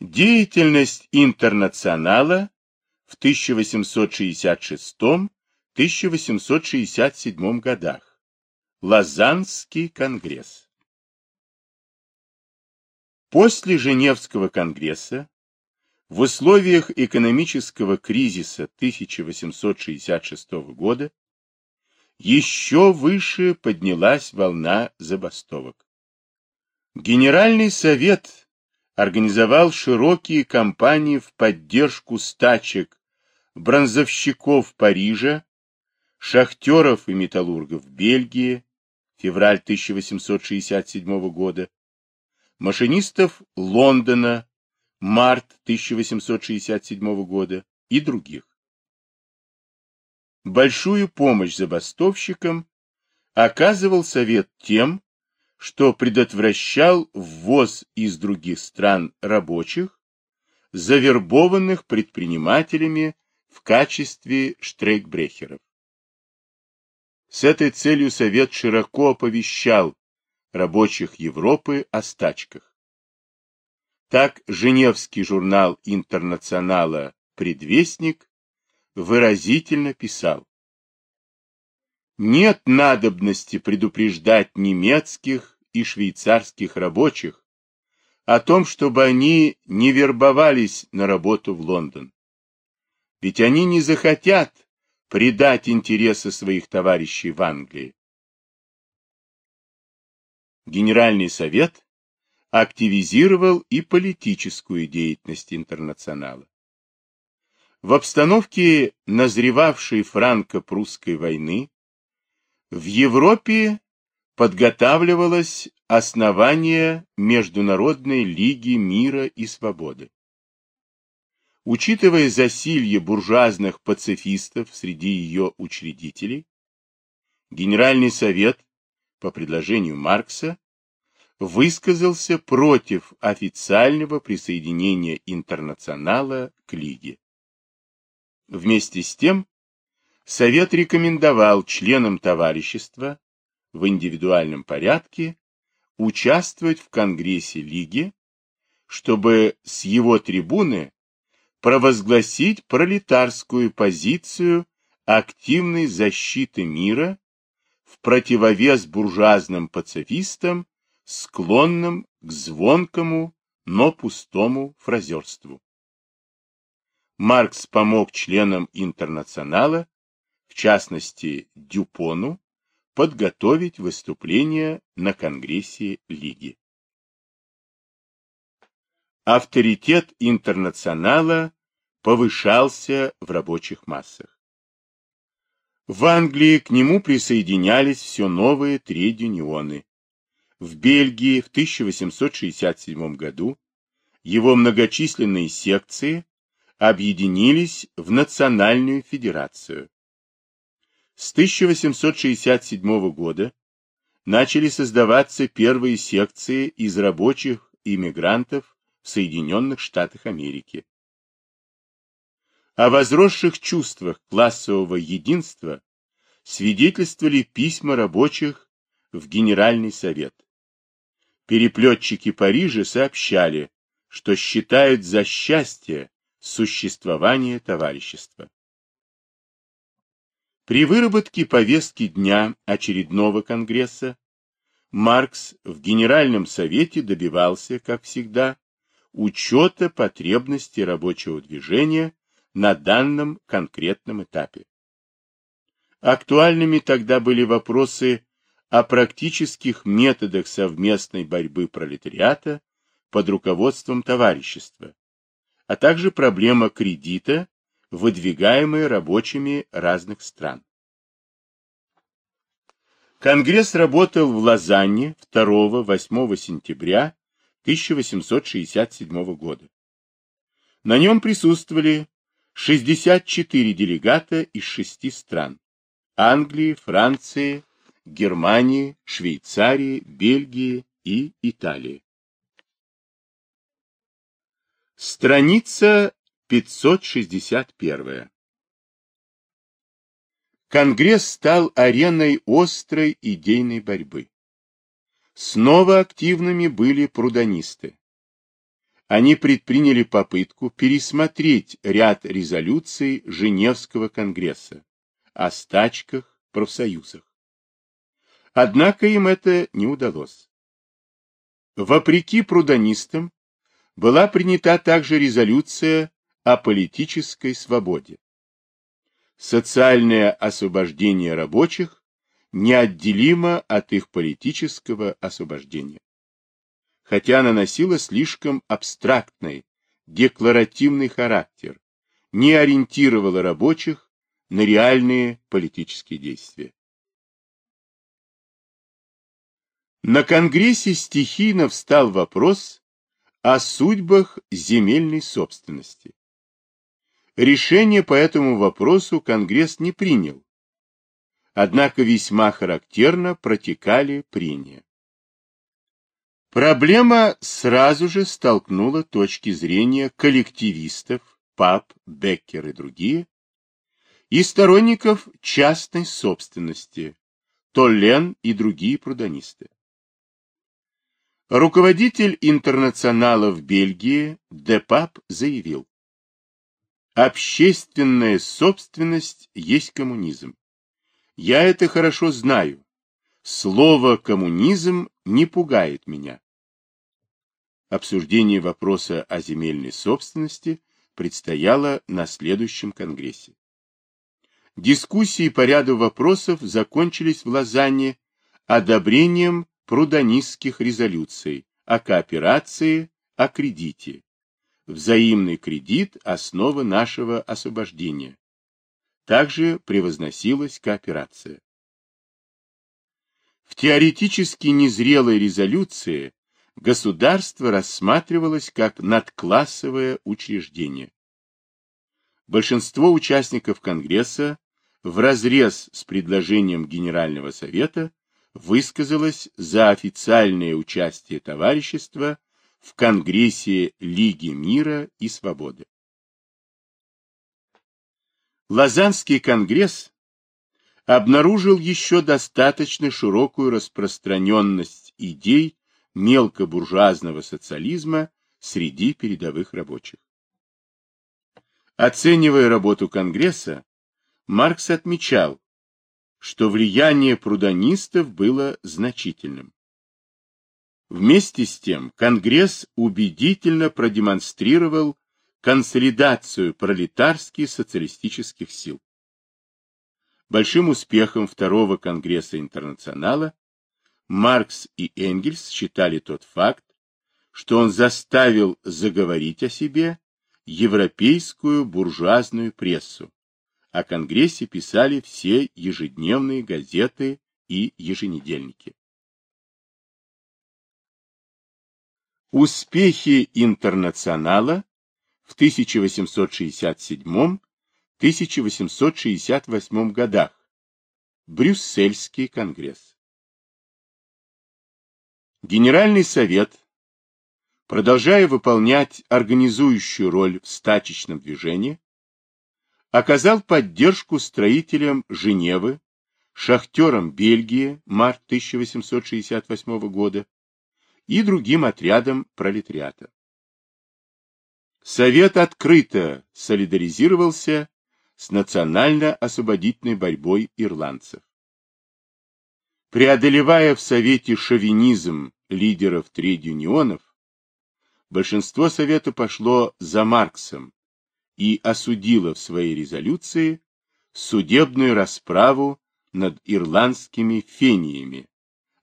Деятельность интернационала в 1866-1867 годах. Лозаннский конгресс. После Женевского конгресса в условиях экономического кризиса 1866 года еще выше поднялась волна забастовок. Генеральный совет организовал широкие кампании в поддержку стачек бронзовщиков Парижа, шахтеров и металлургов Бельгии, февраль 1867 года, машинистов Лондона, март 1867 года и других. Большую помощь забастовщикам оказывал Совет тем, что предотвращал ввоз из других стран рабочих, завербованных предпринимателями в качестве штрейкбрехеров. С этой целью Совет широко оповещал рабочих Европы о стачках. Так Женевский журнал Интернационала «Предвестник» выразительно писал нет надобности предупреждать немецких и швейцарских рабочих о том, чтобы они не вербовались на работу в Лондон. Ведь они не захотят предать интересы своих товарищей в Англии. Генеральный совет активизировал и политическую деятельность интернационала. В обстановке назревавшей франко-прусской войны в Европе подготавливалось основание Международной лиги мира и свободы. Учитывая засилье буржуазных пацифистов среди ее учредителей, Генеральный совет, по предложению Маркса, высказался против официального присоединения интернационала к Лиге. Вместе с тем, Совет рекомендовал членам товарищества в индивидуальном порядке участвовать в Конгрессе Лиги, чтобы с его трибуны провозгласить пролетарскую позицию активной защиты мира в противовес буржуазным пацифистам, склонным к звонкому, но пустому фразерству. Маркс помог членам интернационала в частности Дюпону, подготовить выступление на Конгрессе Лиги. Авторитет интернационала повышался в рабочих массах. В Англии к нему присоединялись все новые тред-юнионы. В Бельгии в 1867 году его многочисленные секции объединились в Национальную федерацию. С 1867 года начали создаваться первые секции из рабочих иммигрантов в Соединенных Штатах Америки. О возросших чувствах классового единства свидетельствовали письма рабочих в Генеральный совет. Переплетчики Парижа сообщали, что считают за счастье существование товарищества. При выработке повестки дня очередного конгресса Маркс в Генеральном совете добивался, как всегда, учета потребностей рабочего движения на данном конкретном этапе. Актуальными тогда были вопросы о практических методах совместной борьбы пролетариата под руководством товарищества, а также проблема кредита выдвигаемые рабочими разных стран. Конгресс работал в Лозанне 2-8 сентября 1867 года. На нем присутствовали 64 делегата из шести стран – Англии, Франции, Германии, Швейцарии, Бельгии и Италии. Страница 561. Конгресс стал ареной острой идейной борьбы. Снова активными были прудонисты. они предприняли попытку пересмотреть ряд резолюций Женевского конгресса о стачках, профсоюзах. Однако им это не удалось. Вопреки прудонистам была принята также резолюция о политической свободе. Социальное освобождение рабочих неотделимо от их политического освобождения. Хотя она носила слишком абстрактный, декларативный характер, не ориентировала рабочих на реальные политические действия. На Конгрессе стихийно встал вопрос о судьбах земельной собственности. Решение по этому вопросу Конгресс не принял, однако весьма характерно протекали прения. Проблема сразу же столкнула точки зрения коллективистов, ПАП, Беккер и другие, и сторонников частной собственности, Толлен и другие прудонисты. Руководитель интернационала в Бельгии Депап заявил, Общественная собственность есть коммунизм. Я это хорошо знаю. Слово «коммунизм» не пугает меня. Обсуждение вопроса о земельной собственности предстояло на следующем Конгрессе. Дискуссии по ряду вопросов закончились в Лозанне одобрением прудонистских резолюций о кооперации, о кредите. Взаимный кредит – основа нашего освобождения. Также превозносилась кооперация. В теоретически незрелой резолюции государство рассматривалось как надклассовое учреждение. Большинство участников Конгресса вразрез с предложением Генерального Совета высказалась за официальное участие товарищества в Конгрессе Лиги мира и свободы. Лозаннский конгресс обнаружил еще достаточно широкую распространенность идей мелкобуржуазного социализма среди передовых рабочих. Оценивая работу Конгресса, Маркс отмечал, что влияние прудонистов было значительным. Вместе с тем Конгресс убедительно продемонстрировал консолидацию пролетарских социалистических сил. Большим успехом Второго Конгресса Интернационала Маркс и Энгельс считали тот факт, что он заставил заговорить о себе европейскую буржуазную прессу, о Конгрессе писали все ежедневные газеты и еженедельники. Успехи интернационала в 1867-1868 годах. Брюссельский конгресс. Генеральный совет, продолжая выполнять организующую роль в стачечном движении, оказал поддержку строителям Женевы, шахтерам Бельгии март 1868 года и другим отрядам пролетариата. Совет открыто солидаризировался с национально-освободительной борьбой ирландцев. Преодолевая в Совете шовинизм лидеров трейд-юнионов, большинство Совета пошло за Марксом, и осудила в своей резолюции судебную расправу над ирландскими фениями,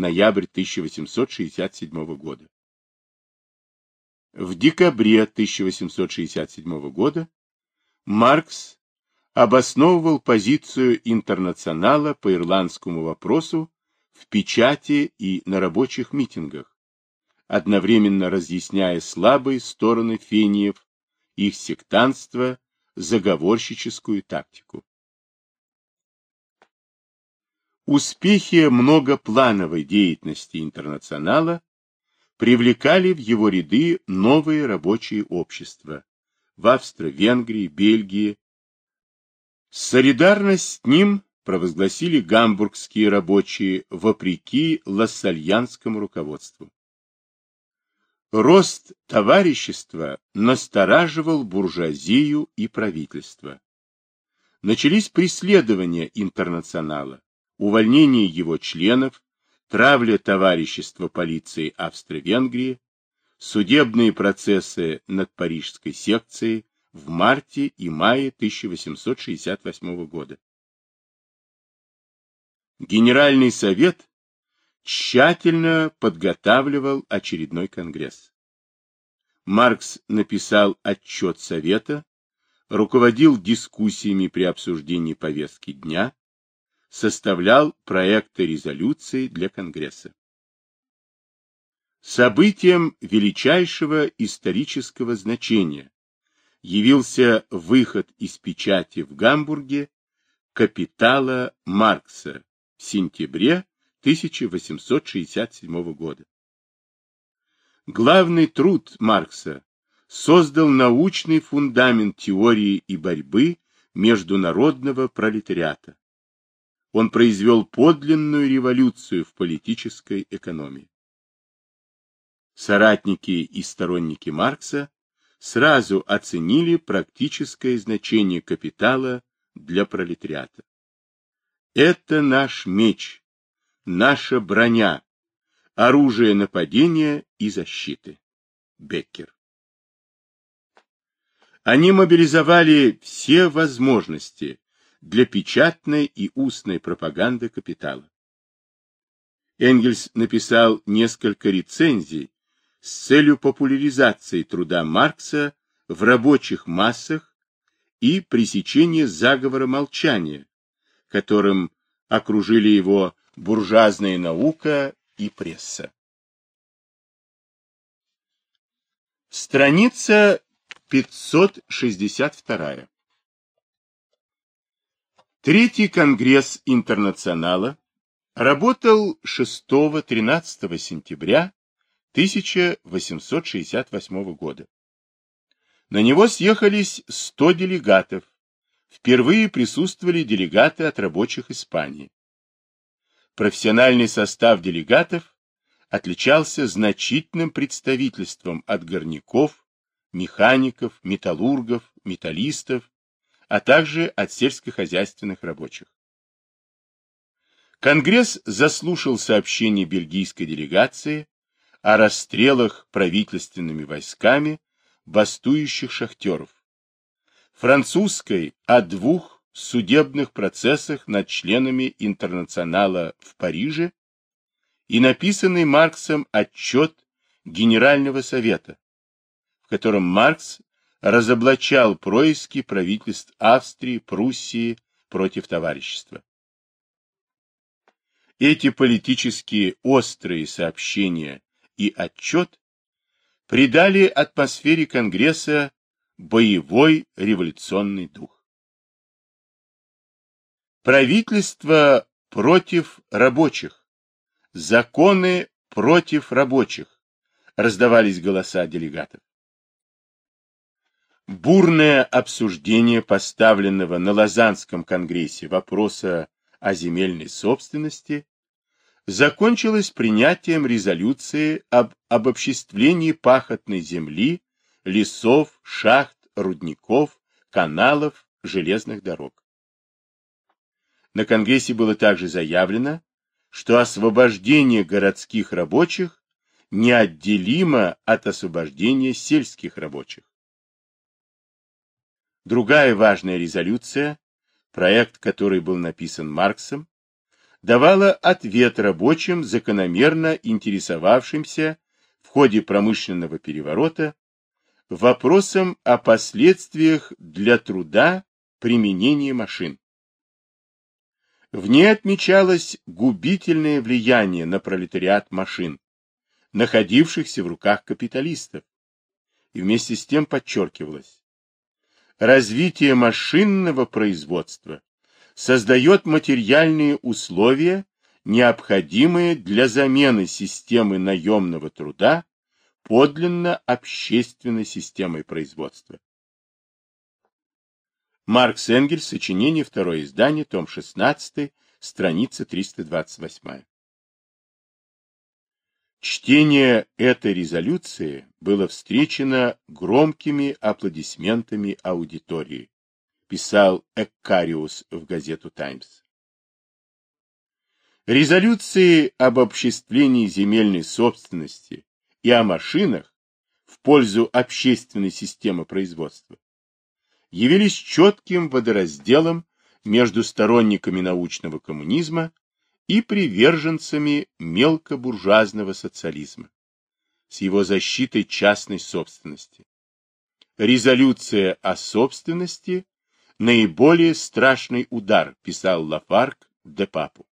ноябрь 1867 года. В декабре 1867 года Маркс обосновывал позицию интернационала по ирландскому вопросу в печати и на рабочих митингах, одновременно разъясняя слабые стороны фениев их сектантство, заговорщическую тактику. Успехи многоплановой деятельности интернационала привлекали в его ряды новые рабочие общества в Австро-Венгрии, Бельгии. Солидарность с ним провозгласили гамбургские рабочие вопреки лассальянскому руководству. Рост товарищества настораживал буржуазию и правительство. Начались преследования интернационала, увольнение его членов, травля товарищества полиции Австро-Венгрии, судебные процессы над парижской секцией в марте и мае 1868 года. Генеральный совет тщательно подготавливал очередной конгресс. Маркс написал отчет Совета, руководил дискуссиями при обсуждении повестки дня, составлял проекты резолюции для Конгресса. Событием величайшего исторического значения явился выход из печати в Гамбурге «Капитала Маркса» в сентябре 1867 года. Главный труд Маркса создал научный фундамент теории и борьбы международного пролетариата. Он произвел подлинную революцию в политической экономии. Соратники и сторонники Маркса сразу оценили практическое значение капитала для пролетариата. Это наш меч, наша броня, оружие нападения и защиты. Беккер. Они мобилизовали все возможности для печатной и устной пропаганды капитала. Энгельс написал несколько рецензий с целью популяризации труда Маркса в рабочих массах и пресечения заговора молчания, которым окружили его буржуазная наука и пресса. Страница 562. Третий конгресс интернационала работал 6-13 сентября 1868 года. На него съехались 100 делегатов. Впервые присутствовали делегаты от рабочих Испании. Профессиональный состав делегатов отличался значительным представительством от горняков, механиков, металлургов, металлистов, а также от сельскохозяйственных рабочих. Конгресс заслушал сообщение бельгийской делегации о расстрелах правительственными войсками бастующих шахтеров, французской о двух судебных процессах над членами интернационала в Париже и написанный Марксом отчет Генерального совета, в котором Маркс разоблачал происки правительств Австрии, Пруссии против товарищества. Эти политические острые сообщения и отчет придали атмосфере Конгресса боевой революционный дух. Правительство против рабочих, законы против рабочих, раздавались голоса делегатов. Бурное обсуждение поставленного на Лозаннском конгрессе вопроса о земельной собственности закончилось принятием резолюции об обобществлении пахотной земли, лесов, шахт, рудников, каналов, железных дорог. На Конгрессе было также заявлено, что освобождение городских рабочих неотделимо от освобождения сельских рабочих. Другая важная резолюция, проект которой был написан Марксом, давала ответ рабочим, закономерно интересовавшимся в ходе промышленного переворота вопросом о последствиях для труда применения машин. В ней отмечалось губительное влияние на пролетариат машин, находившихся в руках капиталистов, и вместе с тем подчеркивалось, развитие машинного производства создает материальные условия, необходимые для замены системы наемного труда подлинно общественной системой производства. Маркс Энгельс, сочинение, второе издание, том 16, страница 328. Чтение этой резолюции было встречено громкими аплодисментами аудитории, писал Эккариус в газету «Таймс». Резолюции об обществлении земельной собственности и о машинах в пользу общественной системы производства явились четким водоразделом между сторонниками научного коммунизма и приверженцами мелкобуржуазного социализма с его защитой частной собственности. Резолюция о собственности – наиболее страшный удар, писал Лафарк де Папу.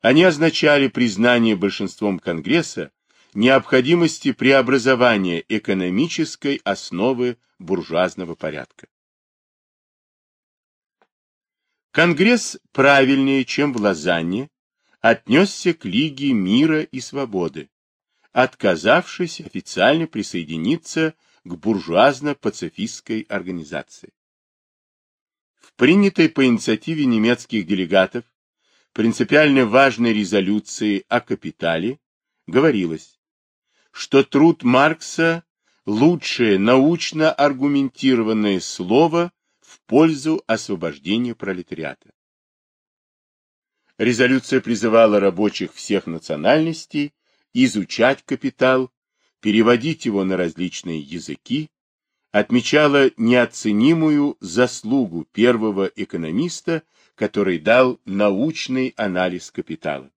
Они означали признание большинством Конгресса необходимости преобразования экономической основы буржуазного порядка. Конгресс правильнее, чем в Лозанне, отнесся к Лиге мира и свободы, отказавшись официально присоединиться к буржуазно-пацифистской организации. В принятой по инициативе немецких делегатов принципиально важной резолюции о капитале говорилось, что труд Маркса – лучшее научно аргументированное слово в пользу освобождения пролетариата. Резолюция призывала рабочих всех национальностей изучать капитал, переводить его на различные языки, отмечала неоценимую заслугу первого экономиста, который дал научный анализ капитала.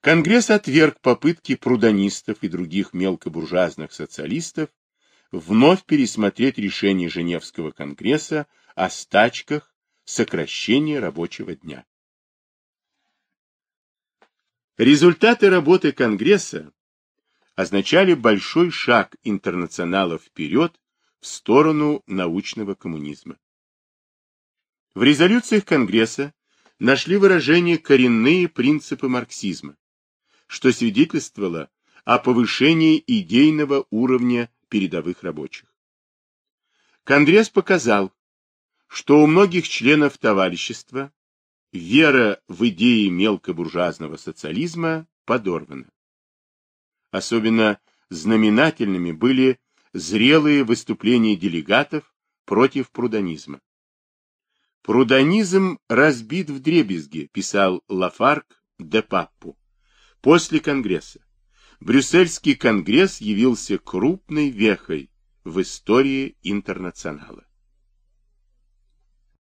Конгресс отверг попытки прудонистов и других мелкобуржуазных социалистов вновь пересмотреть решение Женевского конгресса о стачках сокращения рабочего дня. Результаты работы Конгресса означали большой шаг интернационала вперед в сторону научного коммунизма. В резолюциях Конгресса нашли выражение коренные принципы марксизма, что свидетельствовало о повышении идейного уровня передовых рабочих. Конгресс показал, что у многих членов товарищества вера в идеи мелкобуржуазного социализма подорвана. Особенно знаменательными были зрелые выступления делегатов против прудонизма. «Прудонизм разбит в дребезги», писал Лафарк де Паппу. После Конгресса Брюссельский конгресс явился крупной вехой в истории интернационала.